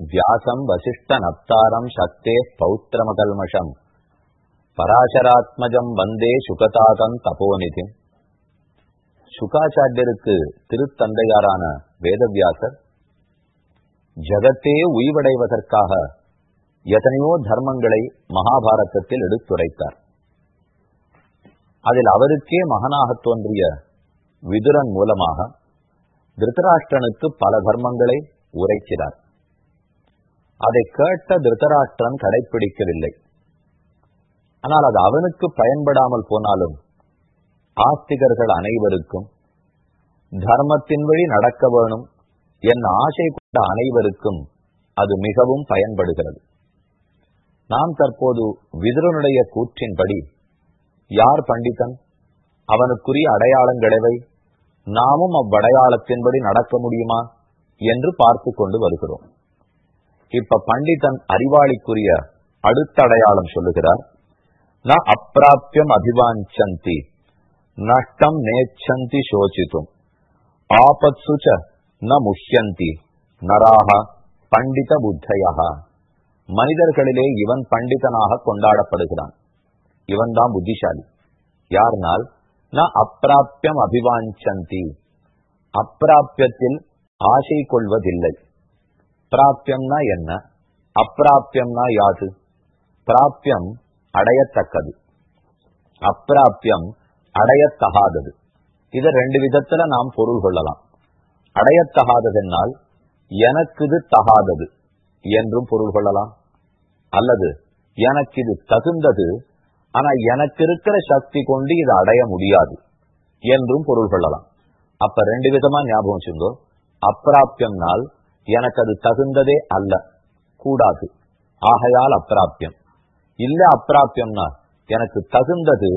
வியாசம் வசிஷ்ட நப்தாரம் சக்தே பௌத்திரமகல்மஷம் பராசராத்மஜம் வந்தே சுகதாதம் தபோநிதி சுகாச்சாரியருக்கு திருத்தந்தையாரான வேதவியாசர் ஜகத்தே உய்வடைவதற்காக எத்தனையோ தர்மங்களை மகாபாரதத்தில் எடுத்துரைத்தார் அதில் அவருக்கே மகனாக தோன்றிய விதுரன் மூலமாக திருத்தராஷ்டிரனுக்கு பல தர்மங்களை உரைக்கிறார் அதை கேட்ட திருதராஷ்டிரன் கடைபிடிக்கவில்லை ஆனால் அது அவனுக்கு பயன்படாமல் போனாலும் ஆஸ்திகர்கள் அனைவருக்கும் தர்மத்தின் வழி நடக்க வேணும் என் ஆசை கொண்ட அனைவருக்கும் அது மிகவும் பயன்படுகிறது. நாம் தற்போது விதுரனுடைய கூற்றின்படி யார் பண்டிதன்? அவனுக்குரிய அடையாளங்களவை நாமும் அவ்வடையாளத்தின்படி நடக்க முடியுமா? என்று பார்த்து கொண்டு வருகிறோம். இப்ப பண்டிதன் அறிவாளிக்குரிய அடுத்த அடையாளம் சொல்லுகிறார். ந அப்பிராபியம் அபிவாஞ்சந்தி நஷ்டம் நேச்சந்தி சோசித்தும் ஆபத்சுச்ச ந முஷ்யந்தி நராக பண்டித புத்தையா மனிதர்களிலே இவன் பண்டிதனாக கொண்டாடப்படுகிறான். இவன் தான் புத்திசாலி. யார்னால்? ந அப்பிராபியம் அபிவாஞ்சந்தி. அப்பிராபியத்தில் ஆசை கொள்வதில்லை. பிராபியம்னா என்ன? அப்பிராபியம்னா யாது? பிராபியம் அடையத்தக்கது. அப்பிராபியம் அடையத்தகாதது. இதை ரெண்டு விதத்துல நாம் பொருள் கொள்ளலாம். அடையத்தகாததென்னால் எனக்கு இது தகாதது என்றும் பொருள் கொள்ளலாம். அல்லது எனக்கு இது தகுந்தது ஆனா எனக்கு இருக்கிற சக்தி கொண்டு இதை அடைய முடியாது என்றும் பொருள் கொள்ளலாம். அப்ப ரெண்டு விதமா ஞாபகம் வச்சுங்கோ அப்பிராபியம்னால் எனக்கு அது தகுந்ததே அல்ல. கூடாது. ஆகையால் அப்பிராபியம் இல்ல அப்பிராபியம்னா எனக்கு தகுந்தது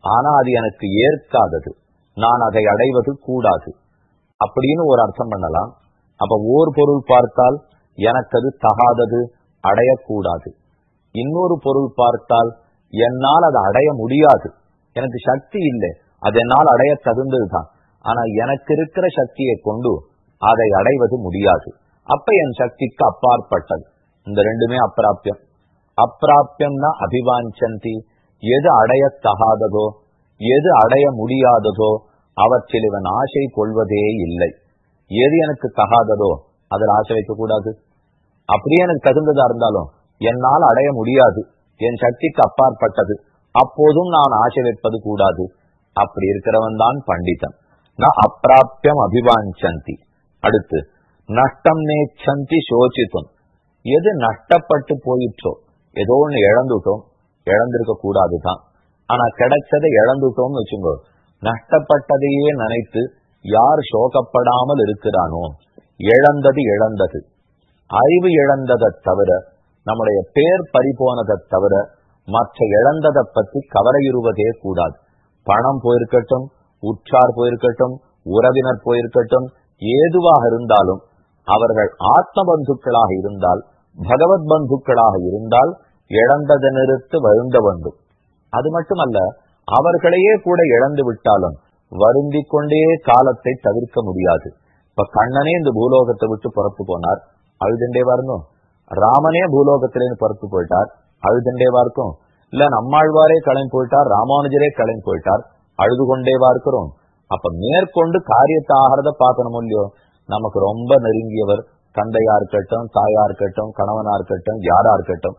ஆனா அது எனக்கு ஏற்காதது. நான் அதை அடைவது கூடாது. அப்படின்னு ஒரு அர்த்தம் பண்ணலாம். அப்ப ஓர் பொருள் பார்த்தால் எனக்கு அது தகாதது அடையக்கூடாது. இன்னொரு பொருள் பார்த்தால் என்னால் அதை அடைய முடியாது. எனக்கு சக்தி இல்லை. அது என்னால் அடைய தகுந்ததுதான். ஆனா எனக்கு இருக்கிற சக்தியை கொண்டு அதை அடைவது முடியாது. அப்ப என் சக்திக்கு அப்பாற்பட்டது. இந்த ரெண்டுமே அப்பிராபியம். அப்பிராபியம்னா அபிவாஞ்சந்தி. எது அடையத்தகாததோ எது அடைய முடியாததோ அவற்றில் இவன் ஆசை கொள்வதே இல்லை. எது எனக்கு தகாததோ அதில் ஆசை வைக்க கூடாது அப்படியே எனக்கு தகுந்ததா இருந்தாலும் என்னால் அடைய முடியாது. என் சக்திக்கு அப்பாற்பட்டது. அப்போதும் நான் ஆசை வைப்பது கூடாது. அப்படி இருக்கிறவன் தான் பண்டிதன். நான் அப்பிராபியம் அபிவாஞ்சந்தி. அடுத்து நஷ்டம் நேச்சந்தி சோசித்தோம் எது நஷ்டப்பட்டு போயிற்றோ ஏதோ ஒன்று இழந்துட்டோம் இழந்திருக்க கூடாதுதான். ஆனா கிடைச்சதை இழந்துட்டோம்னு வச்சுக்கோ நஷ்டப்பட்டதையே நினைத்து யார் சோகப்படாமல் இருக்கிறானோ இழந்தது இழந்தது. அறிவு இழந்ததை தவிர நம்முடைய பேர் பறிபோனதை தவிர மற்ற இழந்ததை பத்தி கவலையுறுவதே கூடாது. பணம் போயிருக்கட்டும் உற்றார் போயிருக்கட்டும் உறவினர் போயிருக்கட்டும் ஏதுவாக இருந்தாலும் அவர்கள் ஆத்ம பந்துக்களாக இருந்தால் பகவத் பந்துக்களாக இருந்தால் இழந்ததை நிறுத்து வருந்த வேண்டும். அது மட்டுமல்ல அவர்களையே கூட இழந்து விட்டாலும் வருந்தி கொண்டே காலத்தை தவிர்க்க முடியாது. இப்ப கண்ணனே இந்த பூலோகத்தை விட்டு புறத்து போனார். அழுதுண்டே வரணும் ராமனே பூலோகத்திலேருந்து புறத்து போயிட்டார். அழுதுண்டேவா இருக்கும் இல்ல நம்மாழ்வாரே கிளம்பி போயிட்டார் ராமானுஜரே கிளம்பி போயிட்டார். அழுது கொண்டேவா இருக்கிறோம் அப்ப மேற்கொண்டு காரியத்தை ஆகிறத பார்க்கணும் இல்லையோ? நமக்கு ரொம்ப நெருங்கியவர் தந்தையா இருக்கட்டும் தாயா இருக்கட்டும் கணவனா இருக்கட்டும் யாரா இருக்கட்டும்.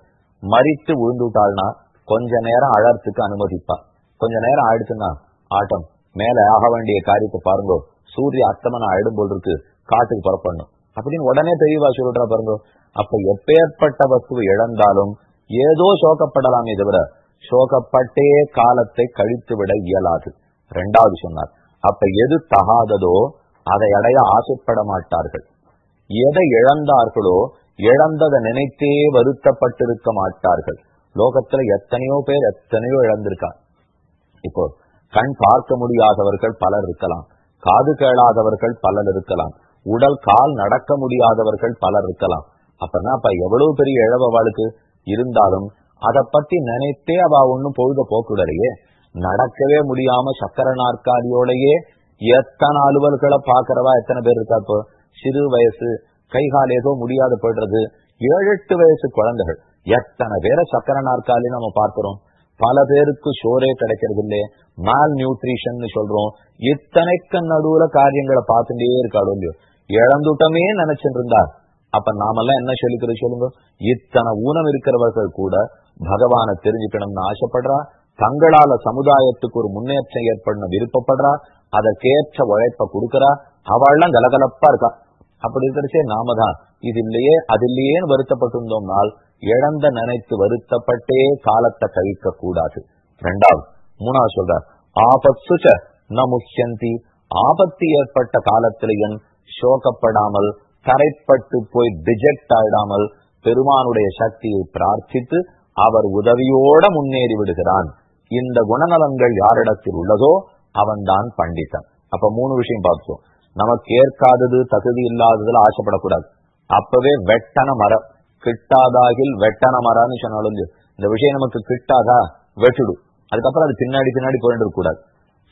மறித்து விழுந்துட்டாள்னா கொஞ்ச நேரம் அழறதுக்கு அனுமதிப்பா. கொஞ்ச நேரம் ஆயிடுச்சுன்னா ஆட்டம். மேல ஆக வேண்டிய காரியத்தை பாருங்க. சூரிய அஸ்தமனம் ஆயிடும் போல் இருக்கு. காட்டுக்கு புறப்படணும். அப்படின்னு உடனே தெளிவா சொல்றா பாருங்க. அப்ப எப்பேற்பட்ட வஸ்துவை இழந்தாலும் ஏதோ சோகப்படலாமே தவிர சோகப்பட்டே காலத்தை கழித்து விட இயலாது. ரெண்டாவது சொன்னார். அப்ப எது தகாததோ அதை அடைய ஆசைப்பட மாட்டார்கள் எதை இழந்தார்களோ இழந்ததை நினைத்தே வருத்தப்பட்டிருக்க மாட்டார்கள். லோகத்துல எத்தனையோ பேர் எத்தனையோ இழந்திருக்காங்க. இப்போ கண் பார்க்க முடியாதவர்கள் பலர் இருக்கலாம். காது கேளாதவர்கள் பலர் இருக்கலாம். உடல் கால் நடக்க முடியாதவர்கள் பலர் இருக்கலாம். அப்பனா அப்ப எவ்வளவு பெரிய இழவவாளுக்கு இருந்தாலும் அதை பத்தி நினைத்தே அவ ஒண்ணும் பொழுத போக்குடலையே நடக்கவே முடியாம சக்கர நாற்காலியோடையே எத்தனை அலுவல்களை பாக்குறவா எத்தனை பேர் இருக்கா இப்போ? சிறு வயசு கைகால் ஏதோ முடியாத போடுறது ஏழு எட்டு வயசு குழந்தைகள். எத்தனை பேரை சக்கர நாற்காலி நம்ம பார்க்கிறோம்? பல பேருக்கு சோரே கிடைக்கிறது இல்லையே. மால் நியூட்ரிஷன் சொல்றோம். இத்தனைக்கு நடுவுல காரியங்களை பார்த்துட்டே இருக்காளோ இல்லையோ? இழந்துட்டமே நினைச்சிட்டு அப்ப நாமெல்லாம் என்ன சொல்லிக்கிறது சொல்லுங்க? இத்தனை ஊனம் இருக்கிறவர்கள் கூட பகவானை தெரிஞ்சுக்கணும்னு ஆசைப்படுறா. தங்களால சமுதாயத்துக்கு ஒரு முன்னேற்றம் ஏற்படணும் விருப்பப்படுறா. அதற்கேற்ற உழைப்ப கொடுக்கறா. அவள்லாம் கலகலப்பா இருக்கா. அப்படி இருக்கிறச்சே நாம தான் இது இல்லையே அது இல்லையேன்னு வருத்தப்பட்டிருந்தோம்னால் இழந்த நினைத்து வருத்தப்பட்டே காலத்தை கழிக்க கூடாது ரெண்டாவது மூணாவது சொல்றார் ஆபத்து ந முக்கியந்தி ஆபத்து ஏற்பட்ட காலத்திலேயும் சோகப்படாமல் கரைப்பட்டு போய் டிஜெக்ட் ஆயிடாமல் பெருமானுடைய சக்தியை பிரார்த்தித்து அவர் உதவியோட முன்னேறி விடுகிறான். இந்த குணநலன்கள் யாரிடத்தில் உள்ளதோ அவன்தான் பண்டிதன். அப்ப மூணு விஷயம் பார்த்தோம் நமக்கு ஏற்காதது தகுதி இல்லாததுல ஆசைப்படக்கூடாது. அப்பவே வெட்டன மரம் கிட்டாதாகில் வெட்டன மரம்னு சொன்னாலும் இந்த விஷயம் நமக்கு கிட்டாதா? வெட்டுடு. அதுக்கப்புறம் அது பின்னாடி பின்னாடி போயிட்டு கூடாது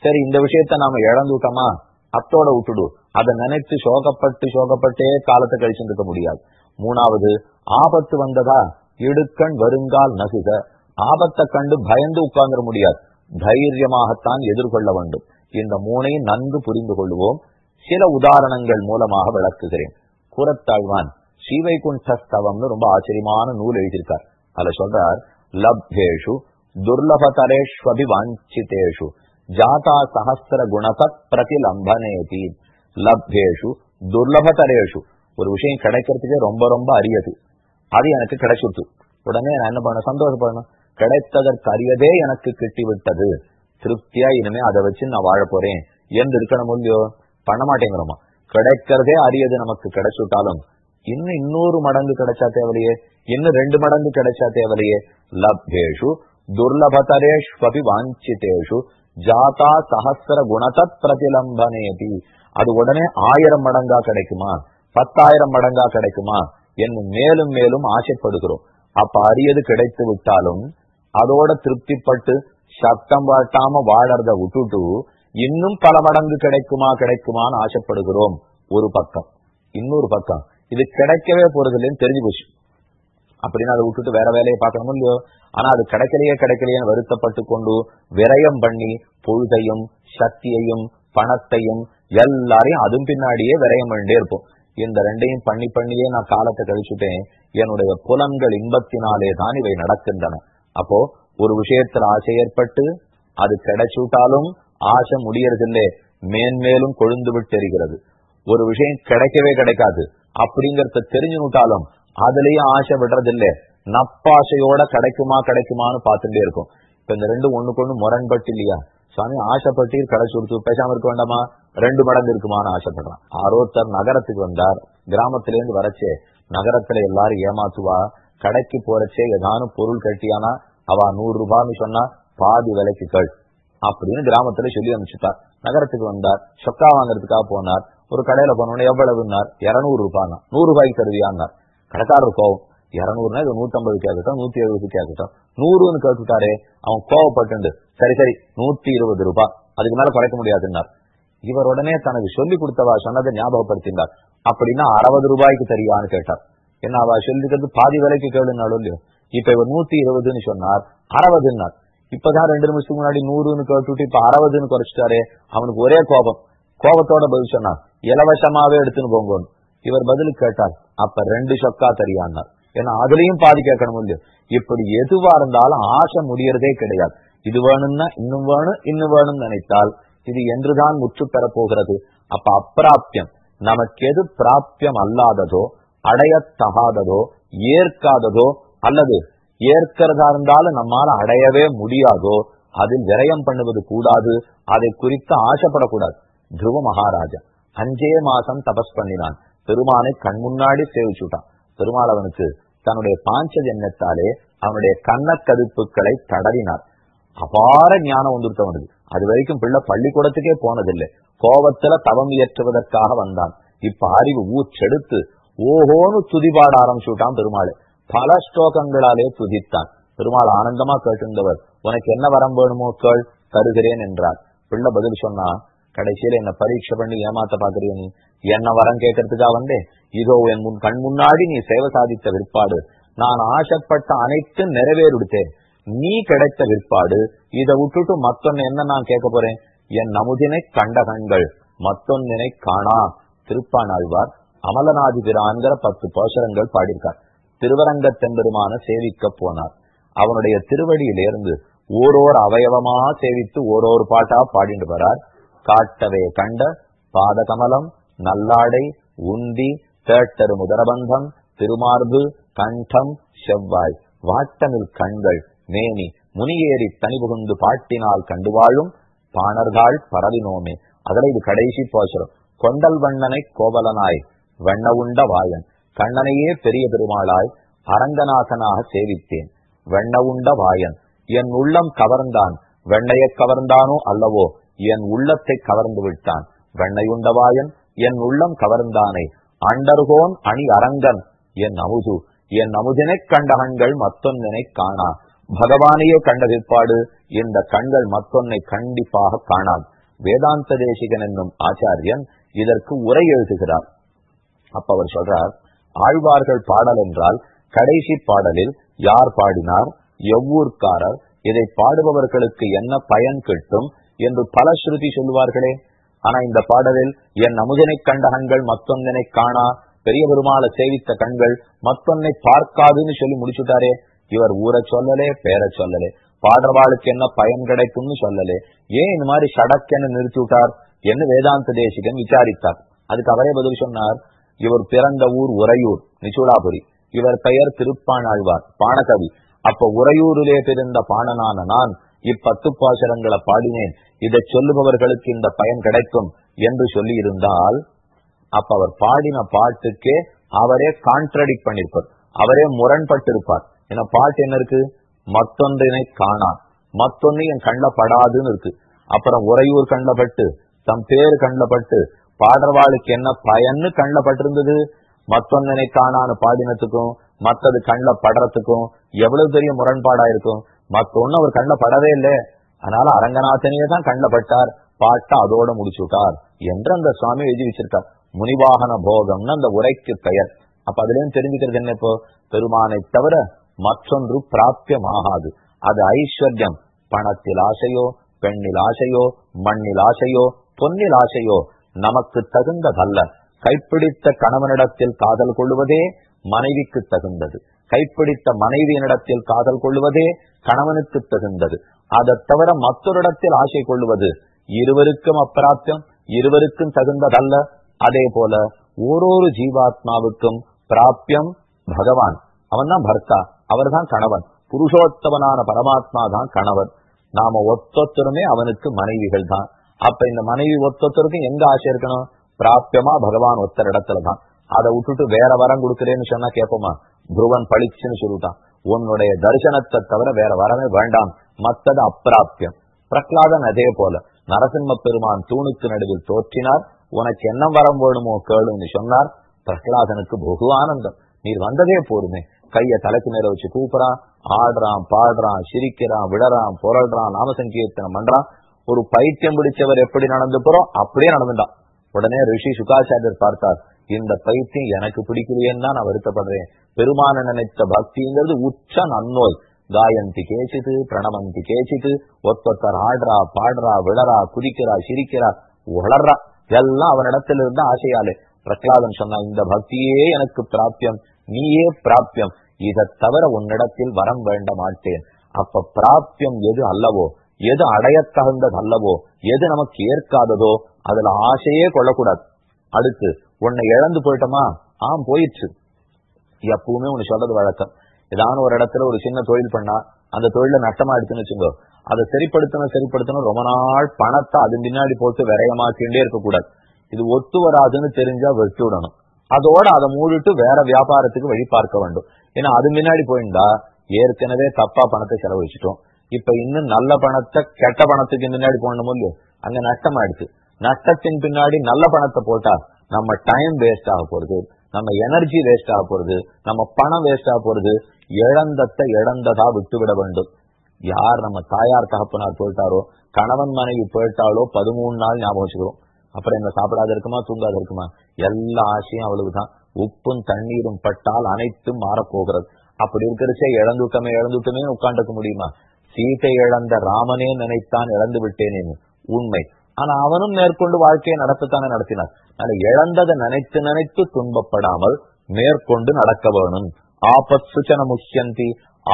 சரி இந்த விஷயத்த நாம இழந்துட்டோமா? அத்தோட விட்டுடு. அதை நினைத்து சோகப்பட்டு சோகப்பட்டே காலத்தை கழிச்சுருக்க முடியாது. மூணாவது ஆபத்து வந்ததா? இடுக்கண் வருங்கால் நசுக. ஆபத்தை கண்டு பயந்து உட்கார்ந்துட முடியாது. தைரியமாகத்தான் எதிர்கொள்ள வேண்டும். இந்த மூனையும் நன்கு புரிந்து கொள்வோம் சில உதாரணங்கள் மூலமாக விளக்குகிறேன். கூறத்தாழ்வான் ஸ்ரீவைகுண்டஸ்தவம்னு ரொம்ப ஆச்சரியமான நூல் எழுதியிருக்கார். அதுல சொல்றார் லப்தேஷு துர்லபதரேஷ்வபி வாஞ்சிதேஷு ஜாதா சஹஸ்திர குணசத் பிரதிலம்பனேதி. லப்தேஷு துர்லபதரேஷு. ஒரு விஷயம் கிடைக்கிறதுக்கே ரொம்ப ரொம்ப அரியது. அது எனக்கு கிடைச்சுட்டு உடனே நான் என்ன பண்ண சந்தோஷப்படணும் கிடைத்ததற்கு அரியதே எனக்கு கிட்டிவிட்டது. திருப்தியா இனிமே அதை வச்சு நான் வாழ போறேன். என்று இருக்கணும் இல்லையோ? பண்ண மாட்டேங்கிறோமா கிடைக்கிறதே அரியது நமக்கு கிடைச்சுட்டாலும். இன்னும் இன்னொரு மடங்கு கிடைச்சா தேவையே இன்னும் ரெண்டு மடங்கு கிடைச்சா தேவையே லப்தேஷு துர்லபதரேஷ்வபி வாஞ்சிதேஷு ஜாதா சஹசிர குணதத் பிரதிலம்பனேதி. அது உடனே ஆயிரம் மடங்கா கிடைக்குமா? பத்தாயிரம் மடங்கா கிடைக்குமா? என்று மேலும் மேலும் ஆசைப்படுகிறோம். அப்ப அரியது கிடைத்து விட்டாலும் அதோட திருப்திப்பட்டு சத்தம் வாட்டாம வாழறத விட்டுட்டு இன்னும் பல மடங்கு கிடைக்குமா கிடைக்குமான்னு ஆசைப்படுகிறோம். ஒரு பக்கம். இன்னொரு பக்கம். இது கிடைக்கவே போறது இல்லைன்னு தெரிஞ்சு போச்சு. அப்படின்னு அதை விட்டுட்டு வேற வேலையை பார்க்கணும் இல்லையோ? ஆனா அது கிடைக்கலையே கிடைக்கலையேன்னு வருத்தப்பட்டு கொண்டு விரயம் பண்ணி பொழுதையும் சக்தியையும் பணத்தையும் எல்லாரையும் அதுவும் பின்னாடியே விரயம் பண்ணிட்டே இருப்போம். இந்த ரெண்டையும் பண்ணி பண்ணியே நான் காலத்தை கழிச்சுட்டேன். என்னுடைய புலன்கள் இன்பத்தினாலே தான் இவை நடக்கின்றன. அப்போ ஒரு விஷயத்துல ஆசை ஏற்பட்டு அது கிடைச்சுட்டாலும் ஆசை முடியறதில்லை. மேன்மேலும் கொழுந்து விட்டு எரிகிறது. ஒரு விஷயம் கிடைக்கவே கிடைக்காது. அப்படிங்கறத தெரிஞ்சுட்டாலும் அதுலயும் ஆசை விடுறதில்லை. நப்பாசையோட கிடைக்குமா கிடைக்குமான்னு பார்த்துட்டே இருக்கும். இப்ப இந்த ரெண்டும் ஒண்ணுக்கு ஒண்ணு முரண்பட்டு இல்லையா? சுவாமி ஆசைப்பட்டு கிடைச்சு கொடுத்து பேசாம இருக்க வேண்டாமா? ரெண்டு மடங்கு இருக்குமான்னு ஆசைப்படுறான். ஆரோத்தர் நகரத்துக்கு வந்தார். கிராமத்துல இருந்து வரச்சே நகரத்துல எல்லாரும் ஏமாத்துவா? கடைக்கு போறச்சே ஏதானும் பொருள் கட்டியானா அவ நூறு ரூபான்னு சொன்னா பாதி விலைக்கு கள். அப்படின்னு கிராமத்துல சொல்லி அனுப்பிச்சுட்டார். நகரத்துக்கு வந்தார் சொக்கா வாங்குறதுக்காக போனார் ஒரு கடையில போனோடனே எவ்வளவுன்னார்? இருநூறு ரூபாய்னா நூறு ரூபாய்க்கு தருவியான்னார். கடைக்காரர் கோவம். இருநூறுனா இது நூத்தம்பது கேட்கட்டும் நூத்தி எழுபது கேட்கட்டும். நூறுன்னு கேட்டுட்டாரே அவன் கோவப்பட்டு சரி சரி நூத்தி இருபது ரூபாய் அதுக்கு மேல குறைக்க முடியாதுன்னார். இவர் உடனே தனக்கு சொல்லி கொடுத்தவா சொன்னதை ஞாபகப்படுத்தினார். அப்படின்னா அறுபது ரூபாய்க்கு தெரியான்னு கேட்டார். என்ன அவ சொல்லிக்கிறது? பாதி விலைக்கு கேளுனாலும் இல்லையோ இப்ப இவர் நூத்தி இருபதுன்னு சொன்னார். அறுபதுன்னார். இப்பதான் ரெண்டு நிமிஷத்துக்கு முன்னாடி நூறுன்னு கேட்டுட்டு இப்ப அறுபதுன்னு குறைச்சிட்டாரு. அவனுக்கு ஒரே கோபம். கோபத்தோட பதில் சொன்னார் இலவசமாவே எடுத்துன்னு போங்கன்னு. இவர் பதில் கேட்டார். அப்ப ரெண்டு சொக்கா தெரியான்னார். ஏன்னா அதுலயும் பாதி கேட்கணும் இல்லையோ. இப்படி எதுவா இருந்தாலும் ஆசை முடியறதே கிடையாது. இது வேணும்னா இன்னும் வேணும் இன்னும் வேணும்னு நினைத்தால் இது என்றுதான் முற்று பெறப் போகிறது. அப்ப அப்பிராப்தியம் நமக்கு எது பிராப்தியம் அல்லாததோ அடையத்தகாததோ ஏற்காததோ அல்லது ஏற்கிறதா இருந்தாலும் நம்மால அடையவே முடியாதோ அதில் விரயம் பண்ணுவது கூடாது அதை குறித்து ஆசைப்படக்கூடாது. துருவ மகாராஜா அஞ்சே மாசம் தபஸ் பண்ணினான். பெருமானை கண் முன்னாடி சேவிச்சுட்டான். பெருமாள் அவனுக்கு தன்னுடைய பாஞ்சஜன்யத்தாலே அவனுடைய கண்ணக்கதிப்புகளை தடவினார். அபார ஞானம் வந்துருத்தவனுக்கு அது வரைக்கும் பிள்ளை பள்ளிக்கூடத்துக்கே போனதில்லை. கோபத்துல தவம் இயற்றுவதற்காக வந்தான். இப்ப அறிவு ஊச்செடுத்து ஓஹோன்னு துதிபாட ஆரம்பிச்சுட்டான் பெருமாள். பல ஸ்லோகங்களாலே துதித்தான். பெருமாள் ஆனந்தமா கேட்டிருந்தவர். உனக்கு என்ன வரம் வேணுமோ கேள் தருகிறேன் என்றார். பிள்ளை பதில் சொன்னா கடைசியில என்ன பரீட்சை பண்ணி ஏமாத்த பாக்குறிய நீ? என்ன வரம் கேட்கறதுக்கா வந்தே? இதோ என் முன் கண் முன்னாடி நீ சேவை சாதித்த விற்பாடு. நான் ஆசைப்பட்ட அனைத்தும் நிறைவேறிடுத்தேன் நீ கிடைத்த விற்பாடு. இதை விட்டுட்டு மத்தொன்னு என்ன நான் கேட்க போறேன்? என் நமுதினை கண்ட கண்கள். மத்தொன்னினை காணா. திருப்பானாழ்வார் அமலநாதி பிரான்கிற பத்து போஷரங்கள் பாடியிருக்கார். திருவரங்கத்தெம்பெருமான சேவிக்க போனார். அவனுடைய திருவடியிலிருந்து ஓரோர் அவயவமா சேவித்து ஓரோர் பாட்டா பாடிட்டு வரார். காட்டவே கண்ட பாதகமலம் நல்லாடை உந்தி தேட்டரு முதரபந்தம் திருமார்பு கண்டம் செவ்வாய் வாட்டமில் கண்கள் மேனி முனியேறி தனிபுகுந்து பாட்டினால் கண்டு வாழும் பாணர்கள் பரவினோமே. அதுல இது கடைசி போஷரம் கொண்டல் வண்ணனை கோவலனாய் வெண்ண உண்ட வாயன் கண்ணனையே பெரிய பெருமாளாய் அரங்கநாதனாக சேவித்தேன் வெண்ண உண்ட வாயன் என் உள்ளம் கவர்ந்தான் வெண்ணையை கவர்ந்தானோ அல்லவோ என் உள்ளத்தை கவர்ந்து விட்டான் வெண்ணையுண்ட வாயன் என் உள்ளம் கவர்ந்தானே அண்டர்கோன் அணி அரங்கன் என் அமுது என் அமுதினை கண்ட கண்கள் மத்தொன்னினை காணா பகவானையே கண்ட விற்பாடு இந்த கண்கள் மத்தொன்னை கண்டிப்பாக காணான் வேதாந்த தேசிகன் என்னும் ஆச்சாரியன் இதற்கு உரை எழுதுகிறார் அப்ப அவர் சொல்றார் ஆழ்வார்கள் பாடல் என்றால் கடைசி பாடலில் யார் பாடினார் எவ்வூர்க்காரர் இதை பாடுபவர்களுக்கு என்ன பயன் கிட்டும் என்று பல ஸ்ருதி சொல்லுவார்களே. ஆனா இந்த பாடலில் என் அமுதனை கண்ட கண்கள் மத்தொன்னை காணா பெரிய பெருமாளை சேவித்த கண்கள் மத்தொன்னை பார்க்காதுன்னு சொல்லி முடிச்சுட்டாரே. இவர் ஊரை சொல்லலே பேரை சொல்லலே பாடுறவாளுக்கு என்ன பயன் கிடைக்கும்னு சொல்லலே. ஏன் இந்த மாதிரி சடக்கென்னு நிறுத்தி விட்டார் என்று வேதாந்த தேசிகன் விசாரித்தார். அதுக்கு அவரே பதில் சொன்னார் இவர் பிறந்த ஊர் உறையூர் நிச்சூடாபுரி இவர் பெயர் திருப்பானாழ்வார் பாணகவி. அப்ப உறையூரிலே பிறந்த பாணனான நான் இப்பத்து பாசரங்களை பாடினேன். இதை சொல்லுபவர்களுக்கு இந்த பயன் கிடைக்கும் என்று சொல்லி இருந்தால் அப்ப அவர் பாடின பாட்டுக்கே அவரே கான்ட்ரடிக் பண்ணிருப்பார். அவரே முரண்பட்டிருப்பார். ஏன்னா பாட்டு என்ன இருக்கு? மத்தொன்றினை காணா மத்தொன்னு என் கண்ட படாதுன்னு இருக்கு. அப்புறம் உறையூர் கண்டப்பட்டு தம் பேர் கண்டப்பட்டு பாடுறவாளுக்கு என்ன பயன்னு கண்ணில் பட்டிருந்தது. மத்தொன்னினை காணான்னு பாடினத்துக்கும் மத்தது கண்ணில் படுறதுக்கும் எவ்வளவு பெரிய முரண்பாடா இருக்கும். மத்தொன்னு அவர் கண்ணில் படவே இல்லை. அதனால அரங்கநாதனையே தான் கண்ணில் பட்டார். பாட்ட அதோட முடிச்சுட்டார் என்று அந்த சுவாமி எழுதி வச்சிருக்கார். முனிவாகன போகம்னு அந்த உரைக்கு பெயர். அப்ப அதுலயும் தெரிஞ்சுக்கிறது என்ன இப்போ? பெருமானை தவிர மற்றொன்று பிராப்தியமாகாது அது ஐஸ்வர்யம். பணத்தில் ஆசையோ பெண்ணில் ஆசையோ மண்ணில் ஆசையோ பொன்னில் ஆசையோ நமக்கு தகுந்ததல்ல. கைப்பிடித்த கணவனிடத்தில் காதல் கொள்வதே மனைவிக்கு தகுந்தது. கைப்பிடித்த மனைவியினிடத்தில் காதல் கொள்வதே கணவனுக்கு தகுந்தது. அதை தவிர மற்றொரிடத்தில் ஆசை கொள்வது இருவருக்கும் அப்பிராப்தியம் இருவருக்கும் தகுந்ததல்ல. அதே போல ஓரொரு ஜீவாத்மாவுக்கும் பிராபியம் பகவான். அவன் தான் பர்த்தா அவர் தான் கணவன். புருஷோத்தவனான பரமாத்மா தான் கணவன். நாம ஒத்தொத்தருமே அவனுக்கு மனைவிகள் தான் அப்ப இந்த மனைவி ஒத்தொத்தருக்கும் எங்க ஆசை இருக்கணும்? பிராப்தியமா பகவான் ஒத்தர் இடத்துல தான். அதை விட்டுட்டு வேற வரம் கொடுக்குறேன்னு சொன்னா கேட்போமா துருவன் பளிச்சுன்னு சொல்லிட்டான். உன்னுடைய தரிசனத்தை தவிர வேற வரமே வேண்டாம். மத்தது அப்பிராப்தியம் பிரகலாதன் அதே போல. நரசிம்ம பெருமான் தூணுக்கு நடுவில் தோற்றினார். உனக்கு என்ன வரம் வேணுமோ கேளுன்னு சொன்னார். பிரகலாதனுக்கு பகு ஆனந்தம். நீர் வந்ததே போருமே கைய தலைக்கு மேல வச்சு கூப்பிடான் ஆடுறான் பாடுறான் சிரிக்கிறான் விடறான் புரள்றான் நாம சங்கீர்த்தனம் பண்றான். ஒரு பைத்தியம் பிடிச்சவர் எப்படி நடந்து போறோம் அப்படியே நடந்துட்டான். உடனே ரிஷி சுகாச்சாரியர் பார்த்தார் இந்த பைத்தியம் எனக்கு பிடிக்கலையேன்னு தான் நான் வருத்தப்படுறேன். பெருமான நினைத்த பக்திங்கிறது உச்ச நன்னோய். காயந்தி கேச்சிட்டு பிரணவந்தி கேச்சிட்டு ஒத்தொத்தர் ஆடுறா பாடுறா விழறா குதிக்கிறா சிரிக்கிறா உளர்றா எல்லாம் அவனிடத்தில் இருந்த ஆசையாலே. பிரகலாதன் சொன்னா இந்த பக்தியே எனக்கு பிராப்தியம் நீயே பிராப்தியம். இதை தவிர உன்னிடத்தில் வரம் வேண்ட மாட்டேன். அப்ப பிராப்தியம் எது அல்லவோ? எது அடையத்தகுந்ததல்லவோ எது நமக்கு ஏற்காததோ அதுல ஆசையே கொள்ளக்கூடாது. அடுத்து உன்னை இழந்து போயிட்டோமா? ஆம் போயிடுச்சு எப்பவுமே உனக்கு சொல்றது வழக்கம். ஏதாவது ஒரு இடத்துல ஒரு சின்ன தொழில் பண்ணா அந்த தொழில நட்டமாயிடுச்சுன்னு வச்சுக்கோ அதை சரிப்படுத்தணும் சரிப்படுத்தணும் ரொம்ப நாள் பணத்தை அது பின்னாடி போட்டு விரயமாக்கிண்டே இருக்கக்கூடாது. இது ஒத்து வராதுன்னு தெரிஞ்சா வெட்டி விடணும். அதோட அதை மூடிட்டு வேற வியாபாரத்துக்கு வழி பார்க்க வேண்டும். ஏன்னா அது முன்னாடி போயிருந்தா ஏற்கனவே தப்பா பணத்தை செலவழிச்சிட்டோம். இப்ப இன்னும் நல்ல பணத்தை கெட்ட பணத்துக்கு முன்னாடி போடணும் இல்லையோ? அங்க நஷ்டமாயிடுச்சு நஷ்டத்தின் பின்னாடி நல்ல பணத்தை போட்டா நம்ம டைம் வேஸ்ட் ஆக போறது நம்ம எனர்ஜி வேஸ்ட் ஆக போறது நம்ம பணம் வேஸ்ட் ஆக போறது இழந்தத்தை இழந்ததா விட்டு விட வேண்டும். யார் நம்ம தாயார் தகப்பனார் போயிட்டாரோ கணவன் மனைவி போயிட்டாலோ பதிமூணு நாள் ஞாபகம் வச்சுக்கிறோம் அப்புறம் என்ன சாப்பிடாத இருக்குமா தூங்காத இருக்குமா? எல்லா ஆசையும் அவ்வளவுதான். உப்பும் தண்ணீரும் பட்டால் அனைத்தும் மாறப்போகிறது அப்படி இருக்கிறச்சே இழந்துட்டமே இழந்துட்டமே உட்காந்துக்க முடியுமா? சீதை இழந்த ராமனே நினைத்தான் இழந்து விட்டேனேன்னு உண்மை. ஆனா அவனும் மேற்கொண்டு வாழ்க்கையை நடத்தத்தானே நடத்தினார் அதனால இழந்ததை நினைத்து நினைத்து துன்பப்படாமல் மேற்கொண்டு நடக்க வேணும். ஆபத் சுச்சன முக்கியந்தி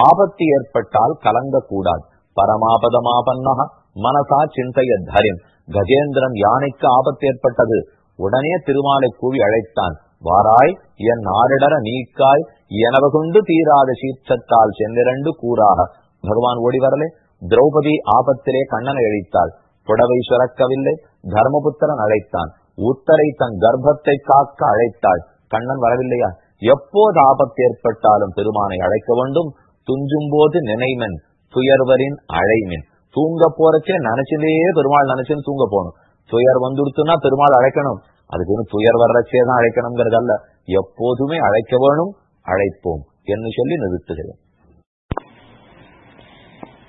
ஆபத்து ஏற்பட்டால் கலங்கக்கூடாது. பரமாபதமாபன்னக மனசா சிந்தைய தரின். கஜேந்திரன் யானைக்கு ஆபத்து ஏற்பட்டது. உடனே திருமாலை கூவி அழைத்தான். வாராய் என் நாரிடர நீக்காய். எனவகுண்டு தீராத சீற்றத்தால் சென்னிரண்டு கூறாக. பகவான் ஓடி வரலே திரௌபதி ஆபத்திலே கண்ணனை அழித்தாள் புடவை சுரக்கவில்லை தர்மபுத்திரன் அழைத்தான் உத்தரை தன் கர்ப்பத்தை காக்க அழைத்தாள் கண்ணன் வரவில்லையா எப்போது ஆபத்து ஏற்பட்டாலும் பெருமானை அழைக்க வேண்டும் துஞ்சும் போது நினைமன் துயர்வரின் அழைமின் தூங்க போறச்சே நினைச்சதே பெருமாள் நினைச்சுன்னு தூங்க போகணும் துயர் வந்துடுத்துனா பெருமாள் அழைக்கணும் அதுக்கு துயர் வர்றச்சே தான் அழைக்கணுங்கிறது அல்ல எப்போதுமே அழைக்க வேணும் அழைப்போம் என்று சொல்லி நிறுத்துகிறேன்